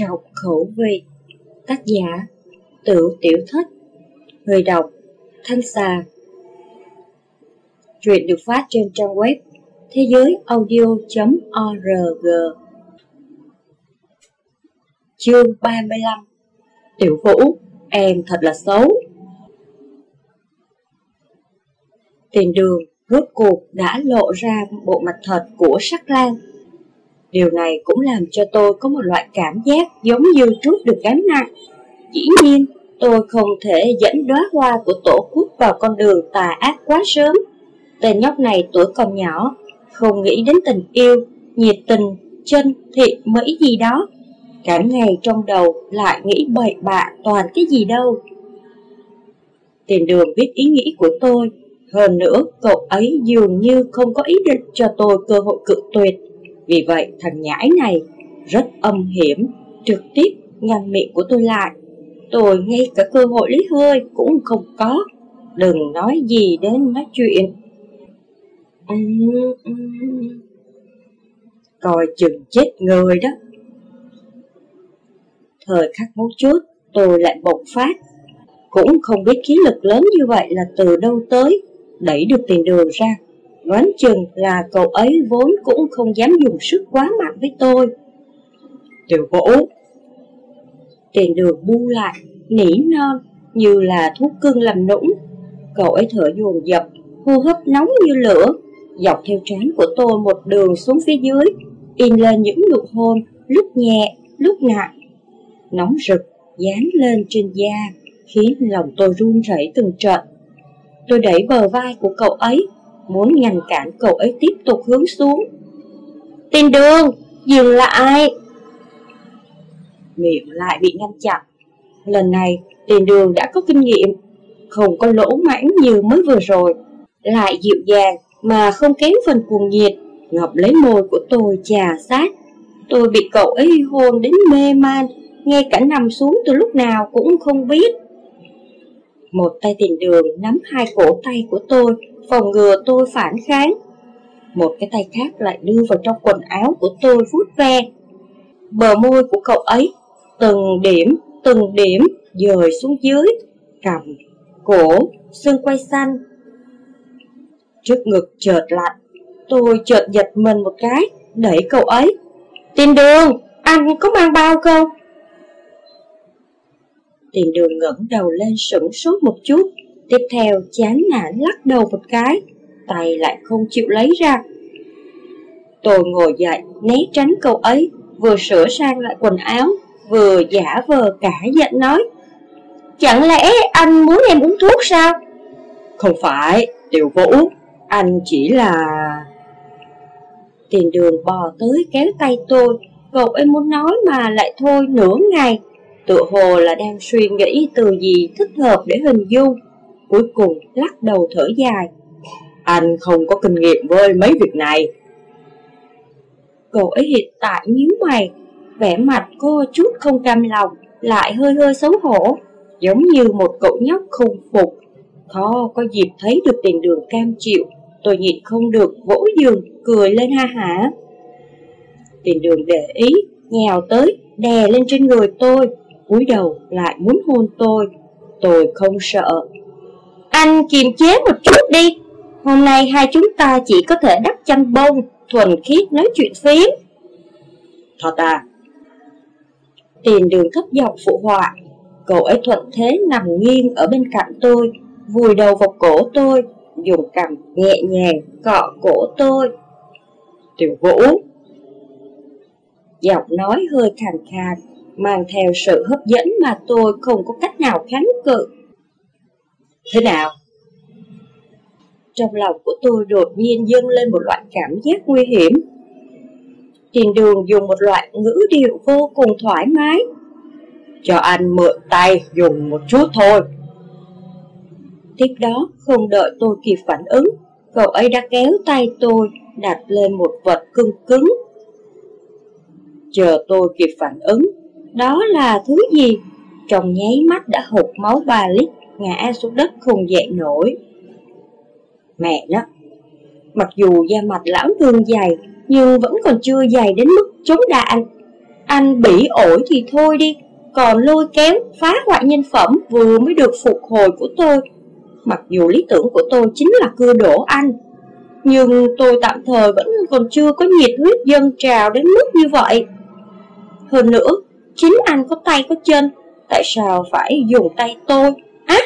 Trọc khẩu vị Tác giả Tự Tiểu Thất Người đọc Thanh Xà. Truyện được phát trên trang web thế giới audio.org Chương 35 Tiểu Vũ, em thật là xấu. Tiền đường rốt cuộc đã lộ ra bộ mặt thật của sắc lan. Điều này cũng làm cho tôi có một loại cảm giác giống như trút được gánh nặng. Dĩ nhiên, tôi không thể dẫn đóa hoa của tổ quốc vào con đường tà ác quá sớm. Tên nhóc này tuổi còn nhỏ, không nghĩ đến tình yêu, nhiệt tình, chân, thị, mỹ gì đó. Cả ngày trong đầu lại nghĩ bậy bạ toàn cái gì đâu. Tiền đường biết ý nghĩ của tôi, hơn nữa cậu ấy dường như không có ý định cho tôi cơ hội cự tuyệt. Vì vậy thằng nhãi này rất âm hiểm, trực tiếp ngăn miệng của tôi lại. Tôi ngay cả cơ hội lấy hơi cũng không có. Đừng nói gì đến nói chuyện. Coi chừng chết người đó. Thời khắc mấu chốt, tôi lại bộc phát. Cũng không biết khí lực lớn như vậy là từ đâu tới, đẩy được tiền đường ra Đoán chừng là cậu ấy vốn cũng không dám dùng sức quá mạnh với tôi. Tiểu vũ. Tiền đường bu lại, nỉ non Như là thuốc cưng làm nũng. Cậu ấy thở dồn dập, hô hấp nóng như lửa Dọc theo trán của tôi một đường xuống phía dưới In lên những nụ hôn Lúc nhẹ, lúc nặng. Nóng rực, dán lên trên da Khiến lòng tôi run rẩy từng trận. Tôi đẩy bờ vai của cậu ấy muốn ngăn cản cậu ấy tiếp tục hướng xuống. Tiền đường, dừng lại! Miệng lại bị ngăn chặn. Lần này, tiền đường đã có kinh nghiệm, không có lỗ mãng như mới vừa rồi. Lại dịu dàng mà không kém phần cuồng nhiệt, Ngập lấy môi của tôi trà sát. Tôi bị cậu ấy hôn đến mê man, ngay cả nằm xuống từ lúc nào cũng không biết. Một tay tiền đường nắm hai cổ tay của tôi, phòng ngừa tôi phản kháng. Một cái tay khác lại đưa vào trong quần áo của tôi vuốt ve. Bờ môi của cậu ấy, từng điểm, từng điểm, dời xuống dưới, cầm, cổ, xương quay xanh. Trước ngực chợt lạnh, tôi chợt giật mình một cái, đẩy cậu ấy. Tiền đường, anh có mang bao không? Tiền đường ngẩng đầu lên sửng sốt một chút, tiếp theo chán nản lắc đầu một cái, tay lại không chịu lấy ra. Tôi ngồi dậy, né tránh câu ấy, vừa sửa sang lại quần áo, vừa giả vờ cả giận nói. Chẳng lẽ anh muốn em uống thuốc sao? Không phải, Tiểu Vũ, anh chỉ là... Tiền đường bò tới kéo tay tôi, cậu em muốn nói mà lại thôi nửa ngày, Tự hồ là đang suy nghĩ từ gì thích hợp để hình dung, Cuối cùng lắc đầu thở dài. Anh không có kinh nghiệm với mấy việc này. Cậu ấy hiện tại nhíu mày, Vẻ mặt cô chút không cam lòng, Lại hơi hơi xấu hổ, Giống như một cậu nhóc không phục. Khó có dịp thấy được tiền đường cam chịu, Tôi nhịn không được vỗ giường, Cười lên ha hả. Tiền đường để ý Nhào tới, đè lên trên người tôi cúi đầu lại muốn hôn tôi. Tôi không sợ. Anh kiềm chế một chút đi. Hôm nay hai chúng ta chỉ có thể đắp chăn bông, thuần khiết nói chuyện phiếm. Thật à? Tiền đường thấp giọng phụ họa. Cậu ấy thuận thế nằm nghiêng ở bên cạnh tôi, vùi đầu vào cổ tôi, dùng cằm nhẹ nhàng cọ cổ tôi. Tiểu Vũ Giọng nói hơi khàn khàn mang theo sự hấp dẫn mà tôi không có cách nào kháng cự. Thế nào? Trong lòng của tôi đột nhiên dâng lên một loại cảm giác nguy hiểm. Tiền đường dùng một loại ngữ điệu vô cùng thoải mái. Cho anh mượn tay dùng một chút thôi. Tiếp đó, không đợi tôi kịp phản ứng, cậu ấy đã kéo tay tôi đặt lên một vật cưng cứng. Chờ tôi kịp phản ứng, đó là thứ gì? chồng nháy mắt đã hụt máu ba lít, ngã xuống đất không dậy nổi. Mẹ nó, mặc dù da mặt lão thương dày, nhưng vẫn còn chưa dày đến mức chống đạn. Anh bị ổi thì thôi đi, còn lôi kéo phá hoại nhân phẩm vừa mới được phục hồi của tôi. Mặc dù lý tưởng của tôi chính là cưa đổ anh, nhưng tôi tạm thời vẫn còn chưa có nhiệt huyết dân trào đến mức như vậy. Hơn nữa, chính anh có tay có chân, tại sao phải dùng tay tôi? Á,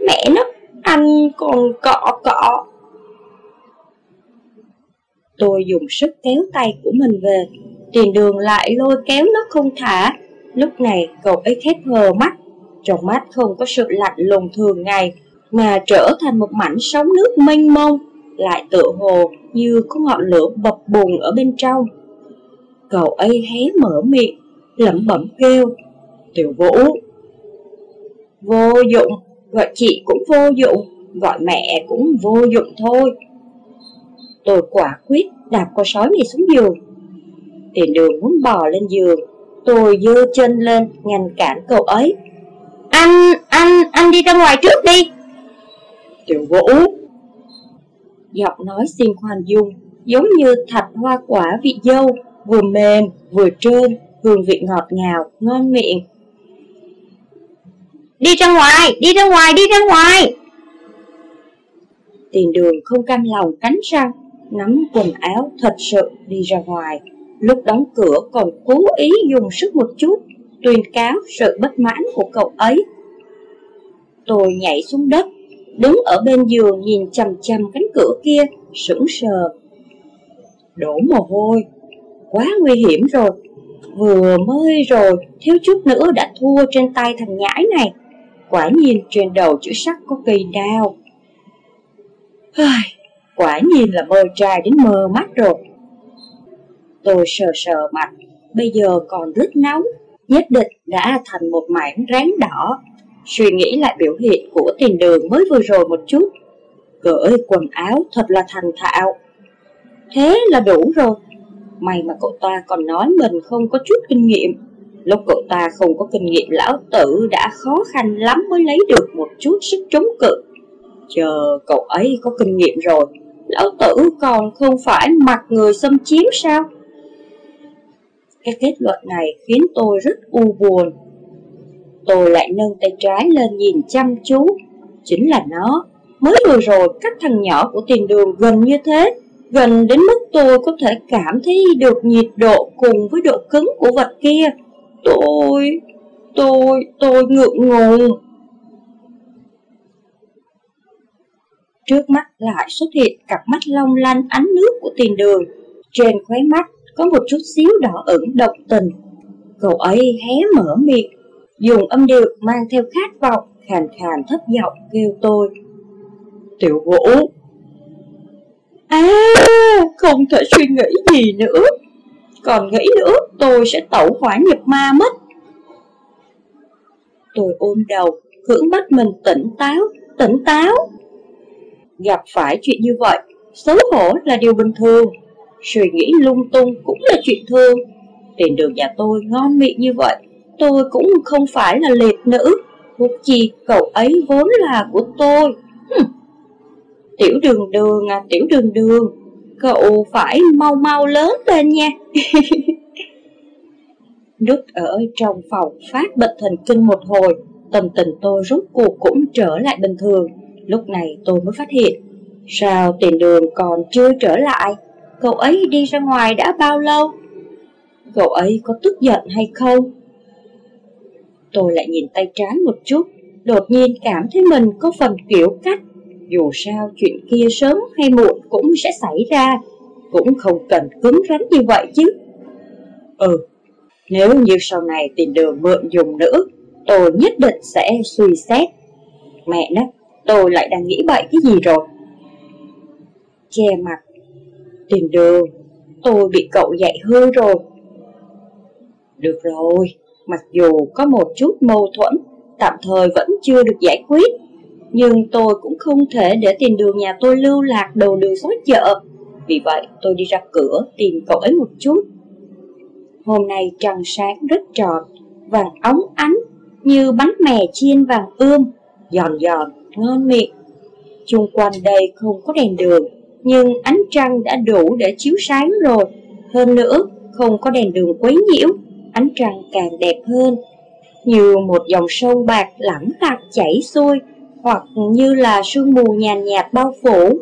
mẹ nó, anh còn cọ cọ. Tôi dùng sức kéo tay của mình về, tiền đường lại lôi kéo nó không thả. Lúc này cậu ấy khép hờ mắt, trong mắt không có sự lạnh lùng thường ngày, mà trở thành một mảnh sóng nước mênh mông, lại tựa hồ như có ngọn lửa bập bùng ở bên trong. Cậu ấy hé mở miệng, lẩm bẩm kêu, Tiểu Vũ. Vô dụng, gọi chị cũng vô dụng, gọi mẹ cũng vô dụng thôi. Tôi quả quyết đạp con sói này xuống giường. Tiền đường muốn bò lên giường, tôi dơ chân lên ngăn cản cậu ấy. Anh, anh, anh đi ra ngoài trước đi. Tiểu Vũ. Giọng nói xin khoan dung, giống như thạch hoa quả vị dâu, vừa mềm, vừa trơn, hương vị ngọt ngào, ngon miệng. Đi ra ngoài, đi ra ngoài, đi ra ngoài! Tiền đường không cam lòng cắn răng, nắm quần áo thật sự đi ra ngoài. Lúc đóng cửa còn cố ý dùng sức một chút, tuyên cáo sự bất mãn của cậu ấy. Tôi nhảy xuống đất, đứng ở bên giường nhìn chằm chằm cánh cửa kia, sững sờ. Đổ mồ hôi, quá nguy hiểm rồi, vừa mới rồi, thiếu chút nữa đã thua trên tay thằng nhãi này. Quả nhiên trên đầu chữ sắc có kỳ đao. Quả nhiên là mơ trai đến mơ mắt rồi. Tôi sờ sờ mặt, bây giờ còn rất nóng, nhất định đã thành một mảng ráng đỏ. Suy nghĩ lại biểu hiện của tiền đường mới vừa rồi một chút. Cởi quần áo thật là thành thạo. Thế là đủ rồi. May mà cậu ta còn nói mình không có chút kinh nghiệm. Lúc cậu ta không có kinh nghiệm lão tử đã khó khăn lắm mới lấy được một chút sức chống cự. Chờ cậu ấy có kinh nghiệm rồi, lão tử còn không phải mặc người xâm chiếm sao? Cái kết luận này khiến tôi rất u buồn. Tôi lại nâng tay trái lên nhìn chăm chú. Chính là nó, mới vừa rồi cách thằng nhỏ của tiền đường gần như thế, gần đến mức tôi có thể cảm thấy được nhiệt độ cùng với độ cứng của vật kia. Tôi, tôi, tôi ngượng ngùng. Trước mắt lại xuất hiện cặp mắt long lanh ánh nước của tiền đường. Trên khóe mắt có một chút xíu đỏ ửng động tình. Cậu ấy hé mở miệng, dùng âm điệu mang theo khát vọng, khàn khàn thấp giọng kêu tôi. Tiểu vũ! À, không thể suy nghĩ gì nữa. Còn nghĩ nữa, tôi sẽ tẩu hỏa nhập ma mất. Tôi ôm đầu, cưỡng bắt mình tỉnh táo, tỉnh táo. Gặp phải chuyện như vậy, xấu hổ là điều bình thường. Suy nghĩ lung tung cũng là chuyện thường. Tiền đường nhà tôi ngon miệng như vậy, tôi cũng không phải là liệt nữ. Huống chi cậu ấy vốn là của tôi. Hừm. Tiểu đường đường à, tiểu đường đường, cậu phải mau mau lớn lên nha. Nút ở trong phòng phát bệnh thần kinh một hồi, tâm tình tôi rốt cuộc cũng trở lại bình thường. Lúc này tôi mới phát hiện, sao tiền đường còn chưa trở lại? Cậu ấy đi ra ngoài đã bao lâu? Cậu ấy có tức giận hay không? Tôi lại nhìn tay trái một chút, đột nhiên cảm thấy mình có phần kiểu cách. Dù sao chuyện kia sớm hay muộn cũng sẽ xảy ra, cũng không cần cứng rắn như vậy chứ. Ừ, nếu như sau này tìm đường mượn dùng nữa, tôi nhất định sẽ suy xét. Mẹ nó, tôi lại đang nghĩ bậy cái gì rồi? Che mặt, tìm đường, tôi bị cậu dạy hư rồi. Được rồi, mặc dù có một chút mâu thuẫn, tạm thời vẫn chưa được giải quyết, nhưng tôi cũng không thể để tiền đường nhà tôi lưu lạc đầu đường xó chợ. Vì vậy, tôi đi ra cửa tìm cậu ấy một chút. Hôm nay trăng sáng rất tròn, vàng óng ánh, như bánh mè chiên vàng ươm, giòn giòn, ngon miệng. Chung quanh đây không có đèn đường, nhưng ánh trăng đã đủ để chiếu sáng rồi. Hơn nữa, không có đèn đường quấy nhiễu, ánh trăng càng đẹp hơn, như một dòng sông bạc lẳng tặc chảy xuôi, hoặc như là sương mù nhàn nhạt bao phủ.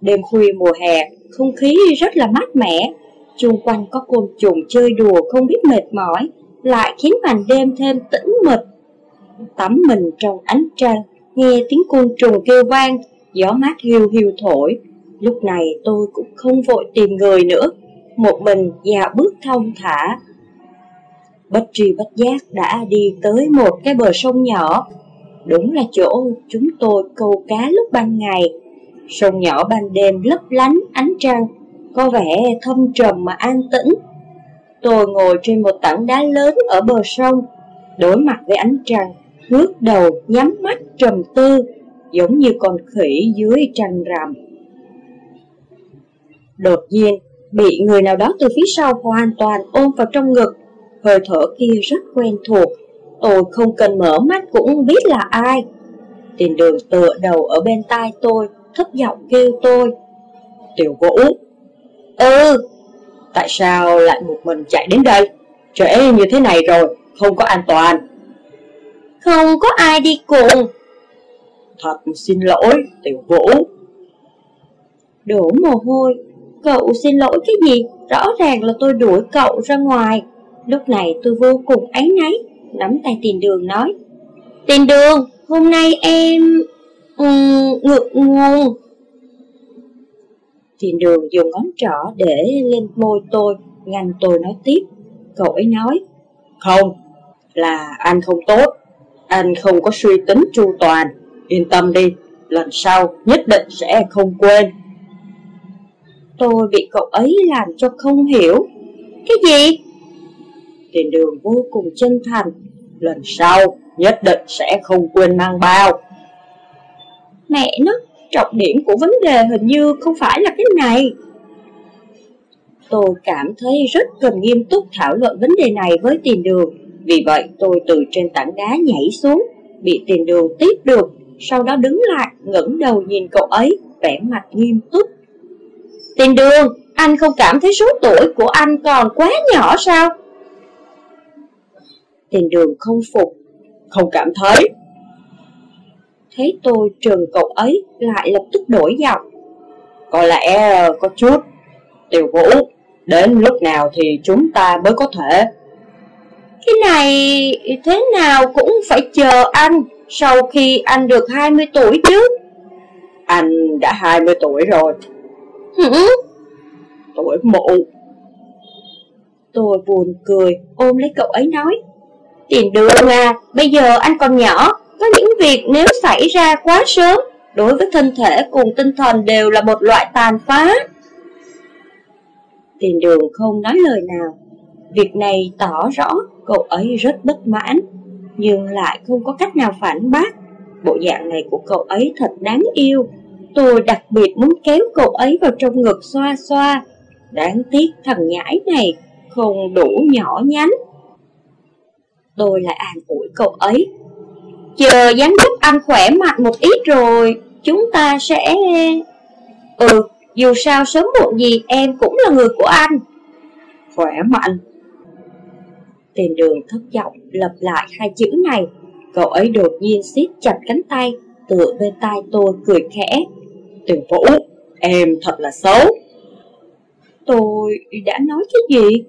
Đêm khuya mùa hè, không khí rất là mát mẻ, chung quanh có côn trùng chơi đùa không biết mệt mỏi, lại khiến màn đêm thêm tĩnh mịch. Tắm mình trong ánh trăng, nghe tiếng côn trùng kêu vang, gió mát hiu hiu thổi. Lúc này tôi cũng không vội tìm người nữa, một mình dạo bước thông thả. Bất tri bất giác đã đi tới một cái bờ sông nhỏ, đúng là chỗ chúng tôi câu cá lúc ban ngày. Sông nhỏ ban đêm lấp lánh ánh trăng, có vẻ thâm trầm mà an tĩnh. Tôi ngồi trên một tảng đá lớn ở bờ sông, đối mặt với ánh trăng, ngước đầu nhắm mắt trầm tư, giống như con khỉ dưới trăng rằm. Đột nhiên, bị người nào đó từ phía sau hoàn toàn ôm vào trong ngực, hơi thở kia rất quen thuộc, tôi không cần mở mắt cũng biết là ai. Tiền đường tựa đầu ở bên tai tôi, thấp giọng kêu tôi. Tiểu Vũ. Ừ. Tại sao lại một mình chạy đến đây? Trễ như thế này rồi, không có an toàn. Không có ai đi cùng. Thật xin lỗi, Tiểu Vũ. Đổ mồ hôi, cậu xin lỗi cái gì? Rõ ràng là tôi đuổi cậu ra ngoài. Lúc này tôi vô cùng áy náy, nắm tay tiền đường nói. Tiền đường, hôm nay em... Um, ngược nguồn. Tiền đường dùng ngón trỏ để lên môi tôi, ngăn tôi nói tiếp. Cậu ấy nói, không, là anh không tốt, anh không có suy tính chu toàn, yên tâm đi, lần sau nhất định sẽ không quên. Tôi bị cậu ấy làm cho không hiểu. Cái gì? Tiền đường vô cùng chân thành, lần sau nhất định sẽ không quên mang bao. Mẹ nó, trọng điểm của vấn đề hình như không phải là cái này. Tôi cảm thấy rất cần nghiêm túc thảo luận vấn đề này với tiền đường, vì vậy tôi từ trên tảng đá nhảy xuống, bị tiền đường tiếp được, sau đó đứng lại, ngẩng đầu nhìn cậu ấy, vẻ mặt nghiêm túc. Tiền đường, anh không cảm thấy số tuổi của anh còn quá nhỏ sao? Tiền đường không phục, không cảm thấy. Thấy tôi trừng cậu ấy lại lập tức đổi giọng. Có lẽ có chút. Tiểu vũ, đến lúc nào thì chúng ta mới có thể. Cái này thế nào cũng phải chờ anh sau khi anh được 20 tuổi chứ. Anh đã 20 tuổi rồi. Hử? Tuổi mụ. Tôi buồn cười, ôm lấy cậu ấy nói. Tiền đường à, bây giờ anh còn nhỏ, có những việc nếu xảy ra quá sớm, đối với thân thể cùng tinh thần đều là một loại tàn phá. Tiền đường không nói lời nào. Việc này tỏ rõ cậu ấy rất bất mãn, nhưng lại không có cách nào phản bác. Bộ dạng này của cậu ấy thật đáng yêu. Tôi đặc biệt muốn kéo cậu ấy vào trong ngực xoa xoa. Đáng tiếc thằng nhãi này không đủ nhỏ nhắn. Tôi lại an ủi cậu ấy. Chờ dáng giúp anh khỏe mạnh một ít rồi, chúng ta sẽ... Ừ, dù sao sớm muộn gì em cũng là người của anh. Khỏe mạnh. Tiền đường thất vọng lặp lại hai chữ này. Cậu ấy đột nhiên siết chặt cánh tay, tựa bên tai tôi cười khẽ. Tiền vũ, em thật là xấu. Tôi đã nói cái gì?